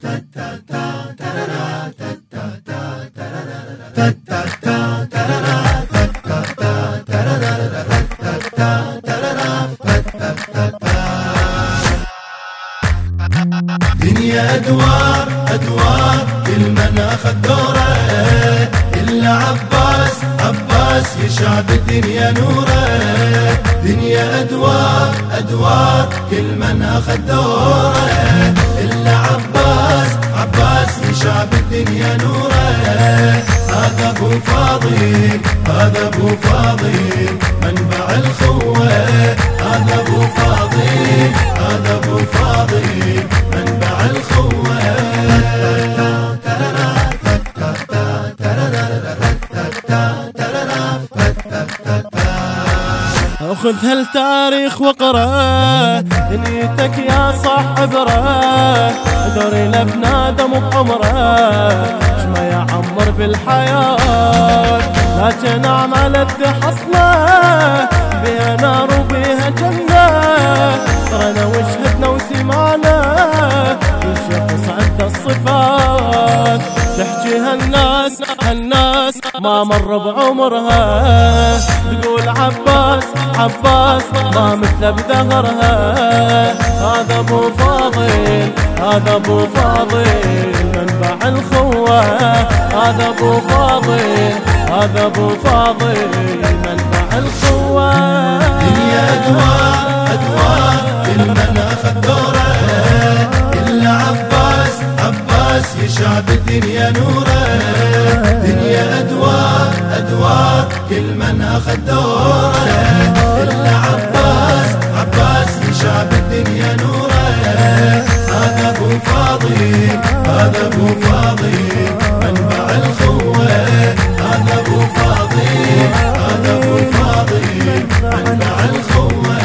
دنيا أدوار كل من اخذ دوره إلا عباس عباس يشعب الدنيا نورة. دنيا أدوار أدوار كل من اخذ دوره إلا عباس عباس يشعب الدنيا نوره. هذا أبو فاضل هذا أبو فاضل منبع الخوة. هذا أبو فاضل هذا أبو فاضل. خذ هالتاريخ وقرأ. دنيتك يا صاح عبره دوري لبنا آدم بعمره شما يا عمر بالحياة. لكن عملت حصله ما مر بعمرها. تقول عباس عباس ما مثل بدهرها. هذا أبو فاضل هذا أبو فاضل منبع الخوة. هذا أبو فاضل هذا أبو فاضل منبع الخوة. ادوار كل من أخذ دوره. الا عباس عباس يشعب الدنيا نوره. هذا أبو فاضل هذا أبو فاضل منبع الخوة. هذا أبو فاضل هذا أبو فاضل منبع الخوة.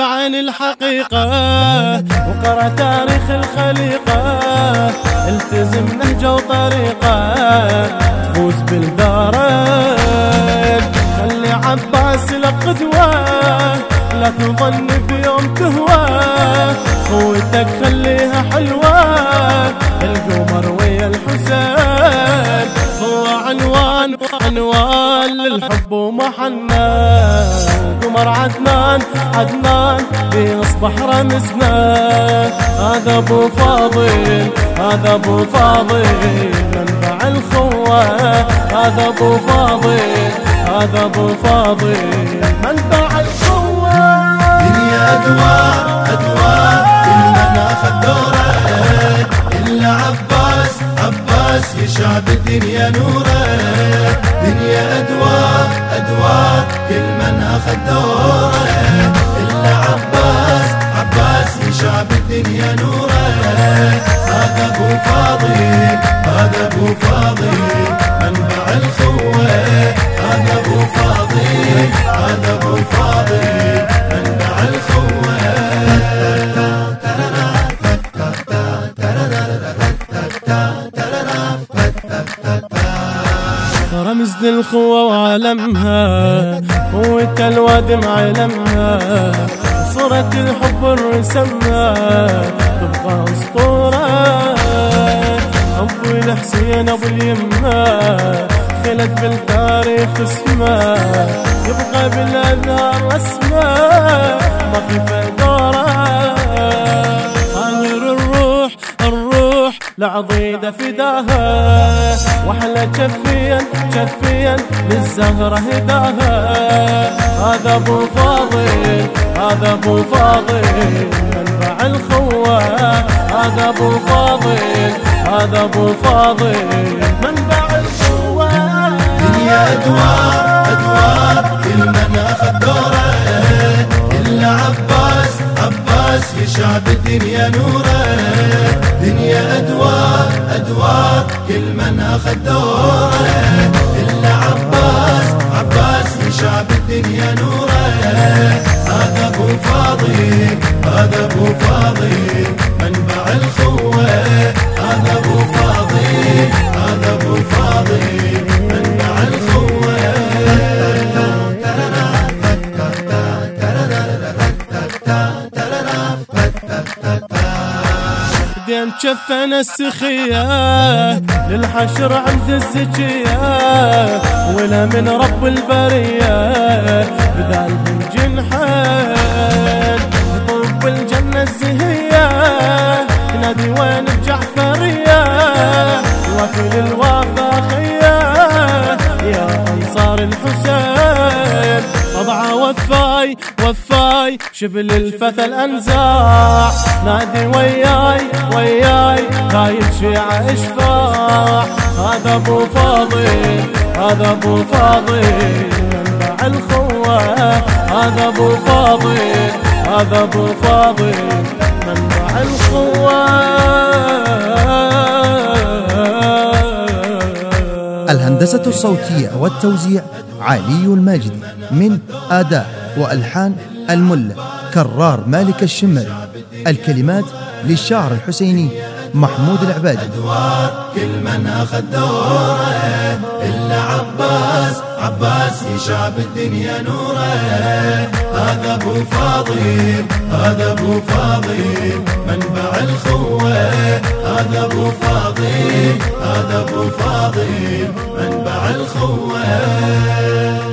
بعين الحقيقة وقرأ تاريخ الخليقة التزم نهجة وطريقة تفوز بالدارين خلي عباس القدوة لا تظن بيوم تهوى. قوتك خليها حلوة القمر ويا الحسين. هو عنوان عنوان للحب ومحنة قمر عدنان عدنان بيصبح رمزنا. هذا أبو فاضل هذا أبو فاضل منبع الخوة. هذا أبو فاضل هذا أبو فاضل منبع الخوة. دنيا ادوار ادوار كل من اخذ دوره. إلا عباس عباس يشعب الدنيا نوره. دنيا ادوار ادوار كل من اخذ دوره إلا عباس عباس يشعب الدنيا نورة. هذا أبو فاضل هذا أبو فاضل منبع الخوة. هذا أبو فاضل هذا أبو فاضل منبع الخوة. رمز للخوة وعالمها قوة الواد معلمها صورة الحب الرسمها تبقى أسطورة. حب الحسين أبو اليمة خلد بالتاريخ اسمه. يبقى بالأذهان رسمه. ما في الروح لعضيدة فداها واحلى جفيا جفيا للزهرة هداها هذا أبو فاضل هذا أبو فاضل منبع الخوة. هذا أبو فاضل هذا أبو فاضل منبع الخوة. دنيا أدوار أدوار. وجفنا السخية للحشر عند الزكية ولا من رب البرية بدالهم جنحين وفاي وفاي شبل الفتى الأنزاع نادي وياي وياي هاي الشيعة اشفاع هذا أبو فاضل هذا أبو فاضل منبع الخوة هذا أبو فاضل هذا أبو فاضل منبع الخوة الهندسة الصوتية والتوزيع علي الماجدي من آداء. وألحان الملة كرار مالك الشمري الكلمات للشاعر الحسيني محمود العبادي. أدوار كل من أخذ دوره إلا عباس عباس يشعب الدنيا نوره. هذا أبو فاضل هذا أبو فاضل منبع الخوة. هذا أبو فاضل هذا أبو فاضل منبع الخوة.